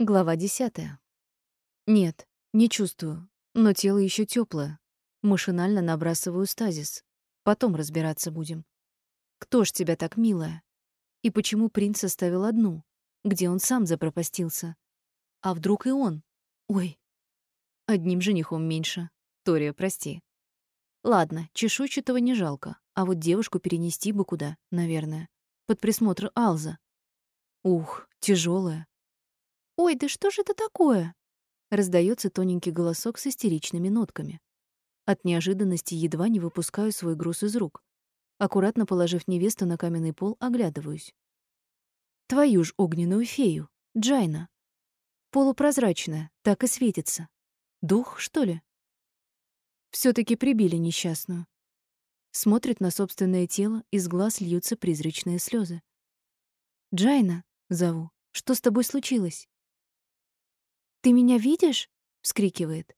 Глава десятая. Нет, не чувствую, но тело еще теплое. Машинально набрасываю стазис. Потом разбираться будем. Кто ж тебя так, милая? И почему принц оставил одну? Где он сам запропастился? А вдруг и он? Ой. Одним женихом меньше. Тория, прости. Ладно, чешуйчатого не жалко, а вот девушку перенести бы куда, наверное. Под присмотр Алза. Ух, тяжелая. «Ой, да что же это такое?» Раздается тоненький голосок с истеричными нотками. От неожиданности едва не выпускаю свой груз из рук. Аккуратно положив невесту на каменный пол, оглядываюсь. Твою ж огненную фею, Джайна. Полупрозрачная, так и светится. Дух, что ли? все таки прибили несчастную. Смотрит на собственное тело, из глаз льются призрачные слезы. «Джайна», — зову, — «что с тобой случилось?» «Ты меня видишь?» — вскрикивает.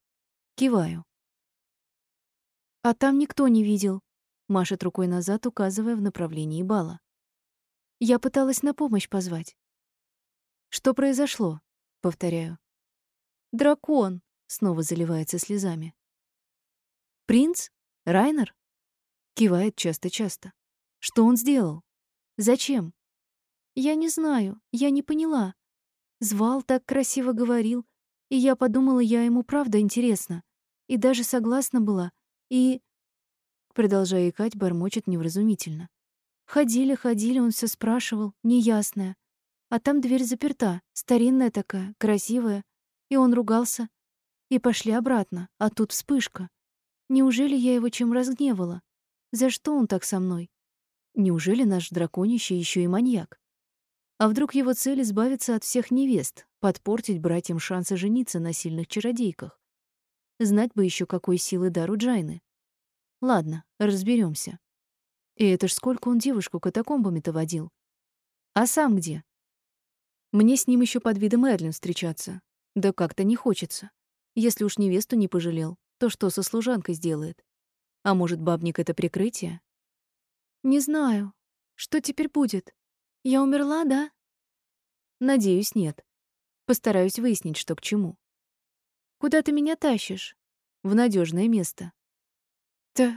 Киваю. «А там никто не видел», — машет рукой назад, указывая в направлении бала. Я пыталась на помощь позвать. «Что произошло?» — повторяю. «Дракон!» — снова заливается слезами. «Принц? Райнер?» Кивает часто-часто. «Что он сделал? Зачем?» «Я не знаю, я не поняла. Звал, так красиво говорил, и я подумала, я ему правда интересна. И даже согласна была. И... Продолжая икать, бормочет невразумительно. Ходили, ходили, он все спрашивал, неясное. А там дверь заперта, старинная такая, красивая. И он ругался. И пошли обратно, а тут вспышка. Неужели я его чем разгневала? За что он так со мной? Неужели наш драконище еще и маньяк? А вдруг его цель избавиться от всех невест, подпортить братьям шансы жениться на сильных чародейках? Знать бы еще какой силы дар у Джайны. Ладно, разберемся. И это ж сколько он девушку катакомбами-то водил. А сам где? Мне с ним еще под видом Эрлин встречаться. Да как-то не хочется. Если уж невесту не пожалел, то что со служанкой сделает? А может, бабник — это прикрытие? Не знаю. Что теперь будет? Я умерла, да? Надеюсь, нет. Постараюсь выяснить, что к чему. Куда ты меня тащишь? В надежное место. Т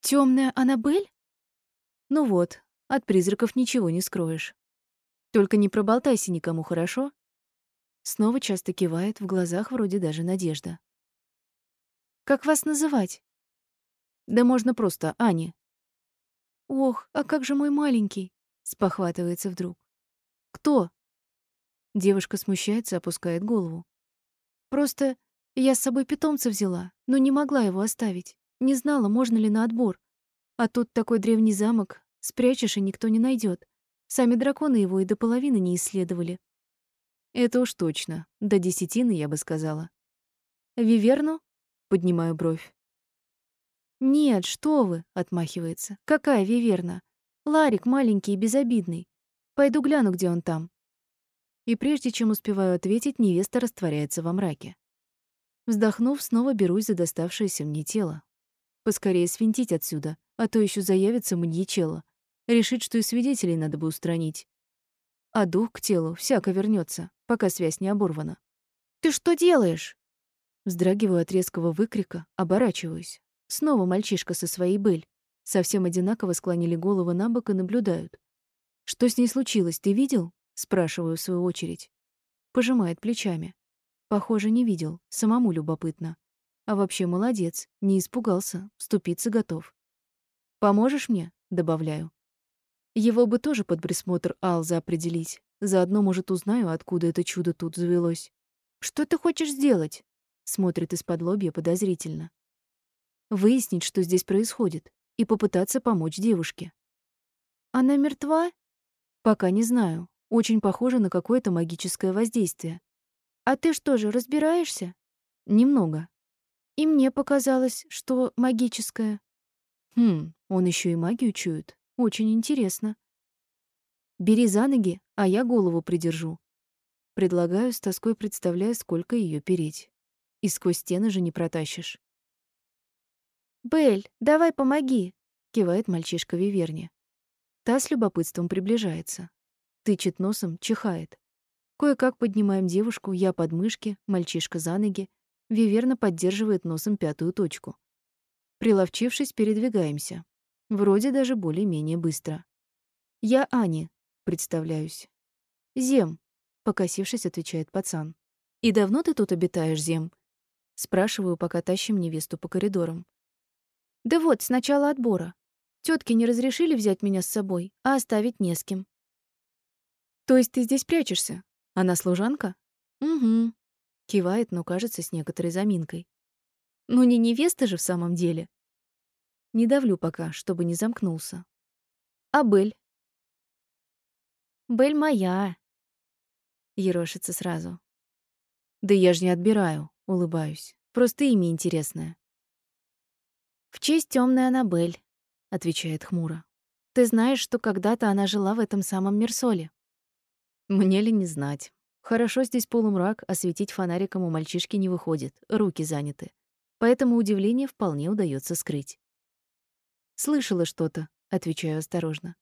темная Анабель? Ну вот, от призраков ничего не скроешь. Только не проболтайся никому, хорошо? Снова часто кивает, в глазах вроде даже надежда. Как вас называть? Да можно просто Ани. Ох, а как же мой маленький? Спохватывается вдруг. Кто? Девушка смущается, опускает голову. Просто я с собой питомца взяла, но не могла его оставить. Не знала, можно ли на отбор. А тут такой древний замок, спрячешь, и никто не найдет. Сами драконы его и до половины не исследовали. Это уж точно. До десятины, я бы сказала. Виверну? Поднимаю бровь. Нет, что вы, отмахивается. Какая виверна? Ларик маленький и безобидный. Пойду гляну, где он там. И прежде чем успеваю ответить, невеста растворяется во мраке. Вздохнув, снова берусь за доставшееся мне тело. Поскорее свинтить отсюда, а то еще заявится маньячело. Решит, что и свидетелей надо бы устранить. А дух к телу всяко вернется, пока связь не оборвана. «Ты что делаешь?» Вздрагиваю от резкого выкрика, оборачиваюсь. Снова мальчишка со своей быль совсем одинаково склонили головы на бок и наблюдают. «Что с ней случилось, ты видел?» — спрашиваю в свою очередь. Пожимает плечами. Похоже, не видел, самому любопытно. А вообще молодец, не испугался, вступиться готов. «Поможешь мне?» — добавляю. Его бы тоже под присмотр Алза определить. Заодно, может, узнаю, откуда это чудо тут завелось. «Что ты хочешь сделать?» — смотрит из-под лобья подозрительно. «Выяснить, что здесь происходит и попытаться помочь девушке. Она мертва? Пока не знаю. Очень похоже на какое-то магическое воздействие. А ты что же, разбираешься? Немного. И мне показалось, что магическое. Хм, он еще и магию чует. Очень интересно. Бери за ноги, а я голову придержу. Предлагаю, с тоской представляя, сколько ее переть. И сквозь стены же не протащишь. «Бель, давай помоги!» — кивает мальчишка Виверни. Та с любопытством приближается. Тычет носом, чихает. Кое-как поднимаем девушку, я под мышки, мальчишка за ноги, Виверна поддерживает носом пятую точку. Приловчившись, передвигаемся. Вроде даже более-менее быстро. «Я Ани», — представляюсь. «Зем», — покосившись, отвечает пацан. «И давно ты тут обитаешь, Зем?» Спрашиваю, пока тащим невесту по коридорам. «Да вот, с начала отбора. Тётки не разрешили взять меня с собой, а оставить не с кем». «То есть ты здесь прячешься? Она служанка?» «Угу», — кивает, но кажется с некоторой заминкой. «Ну не невеста же в самом деле». Не давлю пока, чтобы не замкнулся. «А Бель?» «Бель моя», — ерошится сразу. «Да я ж не отбираю», — улыбаюсь. «Просто имя интересное». «В честь темной Аннабель», — отвечает хмуро. «Ты знаешь, что когда-то она жила в этом самом Мерсоле?» Мне ли не знать. Хорошо здесь полумрак, осветить фонариком у мальчишки не выходит, руки заняты. Поэтому удивление вполне удается скрыть. «Слышала что-то», — отвечаю осторожно.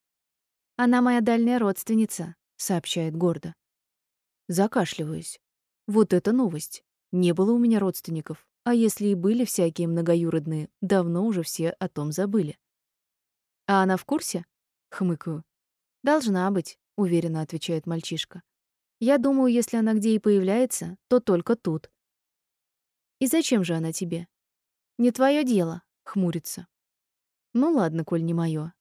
«Она моя дальняя родственница», — сообщает гордо. Закашливаюсь. Вот это новость. Не было у меня родственников. А если и были всякие многоюродные, давно уже все о том забыли. «А она в курсе?» — хмыкаю. «Должна быть», — уверенно отвечает мальчишка. «Я думаю, если она где и появляется, то только тут». «И зачем же она тебе?» «Не твое дело», — хмурится. «Ну ладно, коль не моё.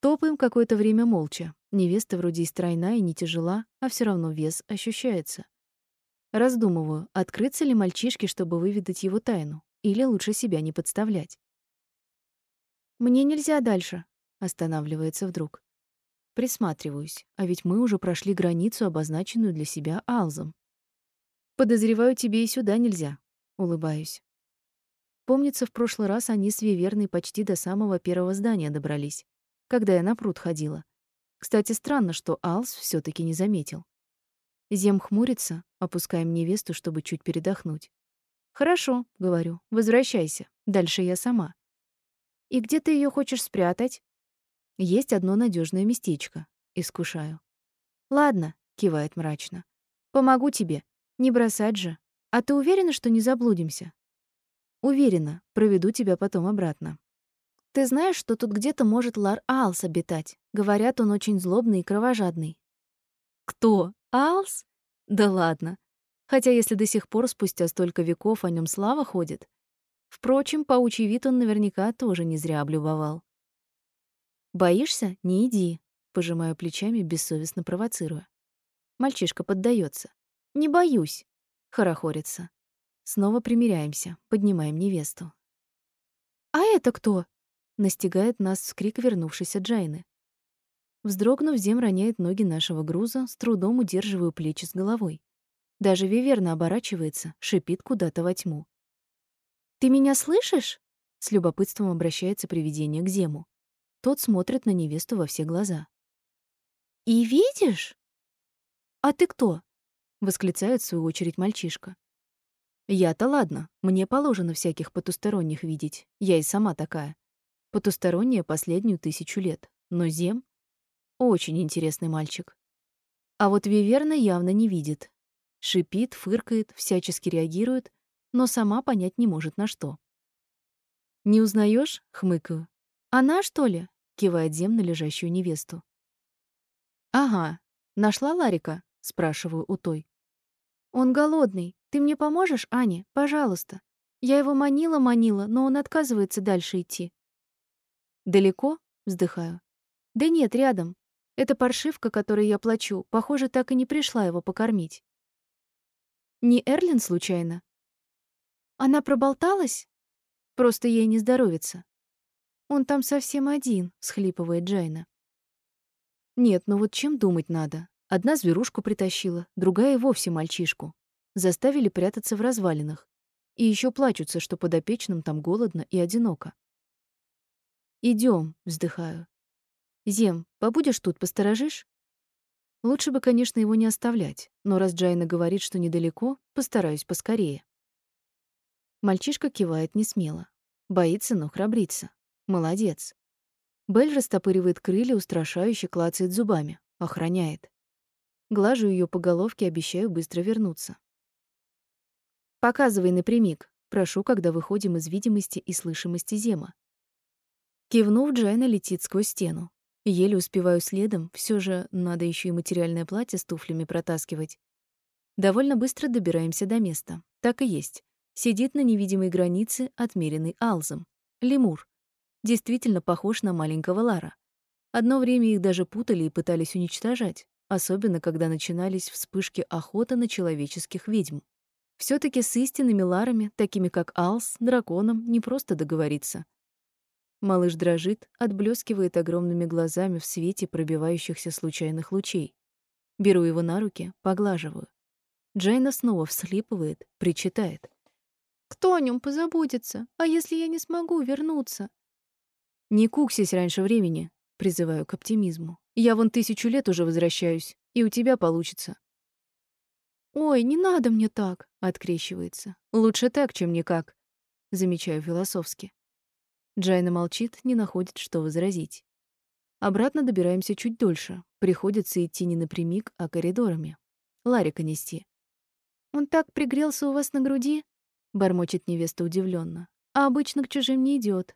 Топаем какое-то время молча. Невеста вроде и стройная, и не тяжела, а все равно вес ощущается. Раздумываю, открыться ли мальчишке, чтобы выведать его тайну, или лучше себя не подставлять. «Мне нельзя дальше», — останавливается вдруг. Присматриваюсь, а ведь мы уже прошли границу, обозначенную для себя Алзом. «Подозреваю, тебе и сюда нельзя», — улыбаюсь. Помнится, в прошлый раз они с Виверной почти до самого первого здания добрались, когда я на пруд ходила. Кстати, странно, что Алс все таки не заметил. Зем хмурится, опускаем невесту, чтобы чуть передохнуть. «Хорошо», — говорю, — «возвращайся. Дальше я сама». «И где ты ее хочешь спрятать?» Есть одно надежное местечко. Искушаю. Ладно, кивает мрачно. Помогу тебе. Не бросать же. А ты уверена, что не заблудимся? Уверена. Проведу тебя потом обратно. Ты знаешь, что тут где-то может Лар Алс обитать? Говорят, он очень злобный и кровожадный. Кто? Алс? Да ладно. Хотя если до сих пор спустя столько веков о нем слава ходит. Впрочем, паучий вид он наверняка тоже не зря облюбовал. Боишься? Не иди, пожимаю плечами, бессовестно провоцируя. Мальчишка поддается. Не боюсь, хорохорится. Снова примиряемся, поднимаем невесту. А это кто? настигает нас вскрик вернувшейся Джайны. Вздрогнув, Зем роняет ноги нашего груза, с трудом удерживаю плечи с головой. Даже Виверна оборачивается, шипит куда-то во тьму. «Ты меня слышишь?» — с любопытством обращается привидение к Зему. Тот смотрит на невесту во все глаза. «И видишь?» «А ты кто?» — восклицает в свою очередь мальчишка. «Я-то ладно, мне положено всяких потусторонних видеть, я и сама такая. Потусторонняя последнюю тысячу лет, но Зем — очень интересный мальчик. А вот Виверна явно не видит. Шипит, фыркает, всячески реагирует, но сама понять не может на что. «Не узнаешь? хмыкаю. «Она, что ли?» кивает Зем на лежащую невесту. Ага. Нашла Ларика? спрашиваю у той. Он голодный. Ты мне поможешь, Аня? Пожалуйста. Я его манила-манила, но он отказывается дальше идти. Далеко? вздыхаю. Да нет, рядом. Это паршивка, которой я плачу, похоже, так и не пришла его покормить. Не Эрлин случайно? Она проболталась? Просто ей не здоровится. Он там совсем один, схлипывает Джайна. Нет, ну вот чем думать надо? Одна зверушку притащила, другая вовсе мальчишку. Заставили прятаться в развалинах. И еще плачутся, что подопечным там голодно и одиноко. Идем, вздыхаю. Зем, побудешь тут, посторожишь? Лучше бы, конечно, его не оставлять, но раз Джайна говорит, что недалеко, постараюсь поскорее. Мальчишка кивает несмело. Боится, но храбрится. Молодец. Белль растопыривает крылья, устрашающе клацает зубами. Охраняет. Глажу ее по головке, обещаю быстро вернуться. «Показывай напрямик», — прошу, когда выходим из видимости и слышимости Зема. Кивнув, Джайна летит сквозь стену. Еле успеваю следом, все же надо еще и материальное платье с туфлями протаскивать. Довольно быстро добираемся до места. Так и есть. Сидит на невидимой границе, отмеренной Алсом. Лемур. Действительно похож на маленького Лара. Одно время их даже путали и пытались уничтожать, особенно когда начинались вспышки охоты на человеческих ведьм. все-таки с истинными Ларами, такими как Алс, драконом, не просто договориться. Малыш дрожит, отблескивает огромными глазами в свете пробивающихся случайных лучей. Беру его на руки, поглаживаю. Джейна снова вслипывает, причитает. «Кто о нем позаботится? А если я не смогу вернуться?» «Не куксись раньше времени», — призываю к оптимизму. «Я вон тысячу лет уже возвращаюсь, и у тебя получится». «Ой, не надо мне так», — открещивается. «Лучше так, чем никак», — замечаю философски. Джайна молчит, не находит, что возразить. Обратно добираемся чуть дольше. Приходится идти не напрямик, а коридорами. Ларика нести. «Он так пригрелся у вас на груди?» — бормочет невеста удивленно. «А обычно к чужим не идет.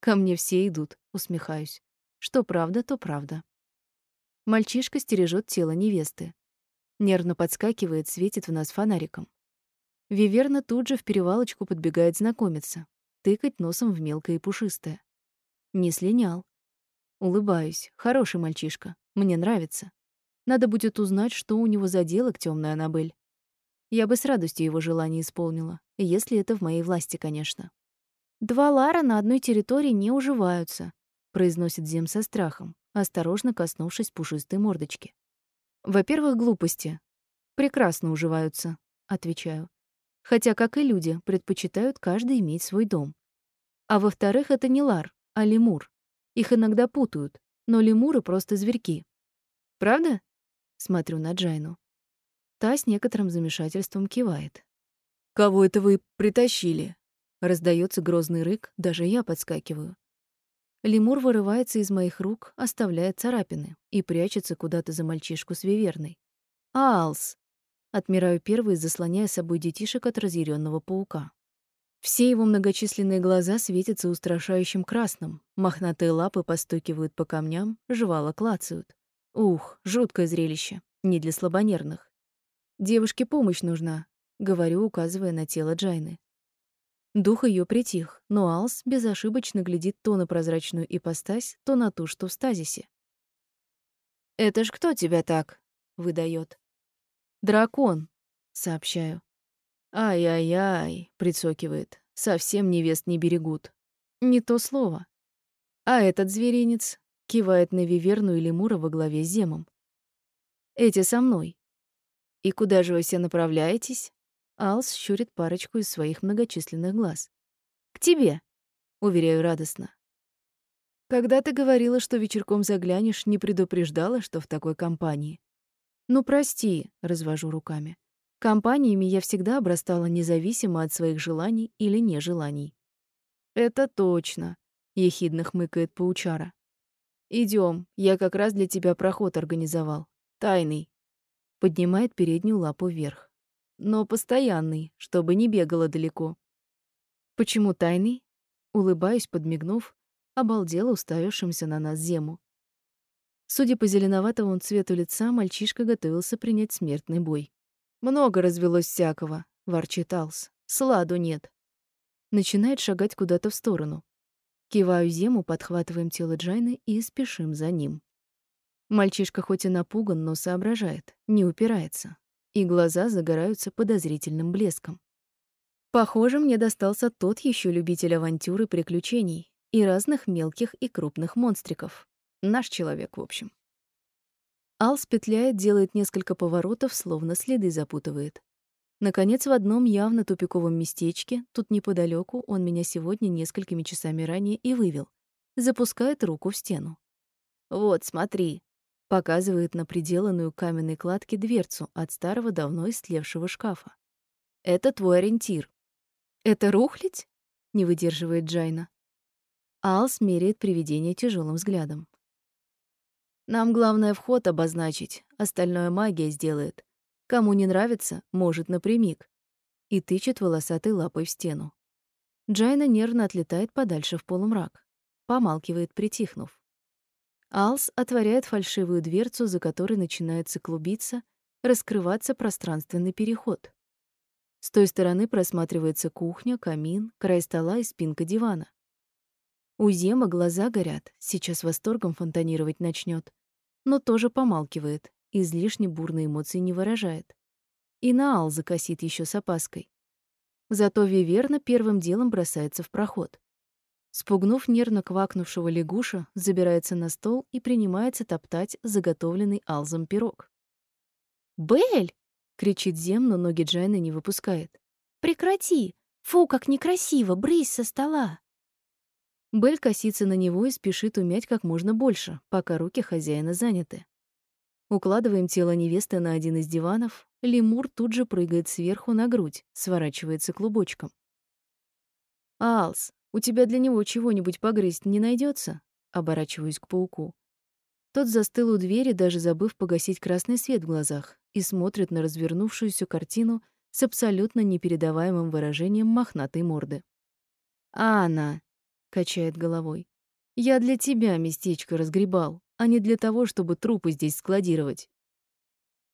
«Ко мне все идут», — усмехаюсь. Что правда, то правда. Мальчишка стережет тело невесты. Нервно подскакивает, светит в нас фонариком. Виверна тут же в перевалочку подбегает знакомиться тыкать носом в мелкое и пушистое. Не слинял. Улыбаюсь. Хороший мальчишка. Мне нравится. Надо будет узнать, что у него за дело к темной Аннабель. Я бы с радостью его желание исполнила, если это в моей власти, конечно. «Два Лара на одной территории не уживаются», — произносит Зем со страхом, осторожно коснувшись пушистой мордочки. «Во-первых, глупости. Прекрасно уживаются», — отвечаю хотя, как и люди, предпочитают каждый иметь свой дом. А во-вторых, это не лар, а лемур. Их иногда путают, но лемуры просто зверьки. Правда? Смотрю на Джайну. Та с некоторым замешательством кивает. «Кого это вы притащили?» Раздается грозный рык, даже я подскакиваю. Лемур вырывается из моих рук, оставляя царапины и прячется куда-то за мальчишку с виверной. «Алс!» Отмираю первый, заслоняя собой детишек от разъяренного паука. Все его многочисленные глаза светятся устрашающим красным, мохнатые лапы постукивают по камням, жвала клацают. Ух, жуткое зрелище, не для слабонервных. Девушке помощь нужна, говорю, указывая на тело Джайны. Дух ее притих, но Алс безошибочно глядит то на прозрачную ипостась, то на ту, что в стазисе. «Это ж кто тебя так?» — выдает. «Дракон», — сообщаю. «Ай-яй-яй», — прицокивает. «Совсем невест не берегут». Не то слово. А этот зверинец кивает на Виверну и Лемура во главе с Земом. «Эти со мной». «И куда же вы все направляетесь?» Алс щурит парочку из своих многочисленных глаз. «К тебе», — уверяю радостно. «Когда ты говорила, что вечерком заглянешь, не предупреждала, что в такой компании?» «Ну, прости», — развожу руками. Компаниями я всегда обрастала независимо от своих желаний или нежеланий. «Это точно», — ехидно хмыкает паучара. Идем, я как раз для тебя проход организовал. Тайный». Поднимает переднюю лапу вверх. «Но постоянный, чтобы не бегала далеко». «Почему тайный?» Улыбаюсь, подмигнув, обалдела уставившимся на нас Зему. Судя по зеленоватому цвету лица, мальчишка готовился принять смертный бой. «Много развелось всякого», — ворчит Алс. «Сладу нет». Начинает шагать куда-то в сторону. Киваю Зему, подхватываем тело Джайны и спешим за ним. Мальчишка хоть и напуган, но соображает, не упирается. И глаза загораются подозрительным блеском. Похоже, мне достался тот еще любитель авантюр и приключений и разных мелких и крупных монстриков. Наш человек, в общем. Алс петляет, делает несколько поворотов, словно следы запутывает. Наконец, в одном явно тупиковом местечке, тут неподалеку, он меня сегодня несколькими часами ранее и вывел. Запускает руку в стену. «Вот, смотри», — показывает на приделанную к каменной кладке дверцу от старого давно истлевшего шкафа. «Это твой ориентир». «Это рухлядь?» — не выдерживает Джайна. Алс меряет привидение тяжелым взглядом. Нам главное вход обозначить, остальное магия сделает. Кому не нравится, может напрямик. И тычет волосатой лапой в стену. Джайна нервно отлетает подальше в полумрак. Помалкивает, притихнув. Алс отворяет фальшивую дверцу, за которой начинается клубиться, раскрываться пространственный переход. С той стороны просматривается кухня, камин, край стола и спинка дивана. У Зема глаза горят, сейчас восторгом фонтанировать начнет, но тоже помалкивает, излишне бурные эмоции не выражает. И на Ал закосит еще с опаской. Зато Виверна первым делом бросается в проход. Спугнув нервно квакнувшего лягуша, забирается на стол и принимается топтать заготовленный Алсом пирог. «Белль!» — кричит Зем, но ноги Джайна не выпускает. «Прекрати! Фу, как некрасиво! Брысь со стола!» Белль косится на него и спешит умять как можно больше, пока руки хозяина заняты. Укладываем тело невесты на один из диванов, лемур тут же прыгает сверху на грудь, сворачивается клубочком. «Алс, у тебя для него чего-нибудь погрызть не найдется? Оборачиваюсь к пауку. Тот застыл у двери, даже забыв погасить красный свет в глазах, и смотрит на развернувшуюся картину с абсолютно непередаваемым выражением мохнатой морды. «Анна!» — качает головой. «Я для тебя местечко разгребал, а не для того, чтобы трупы здесь складировать.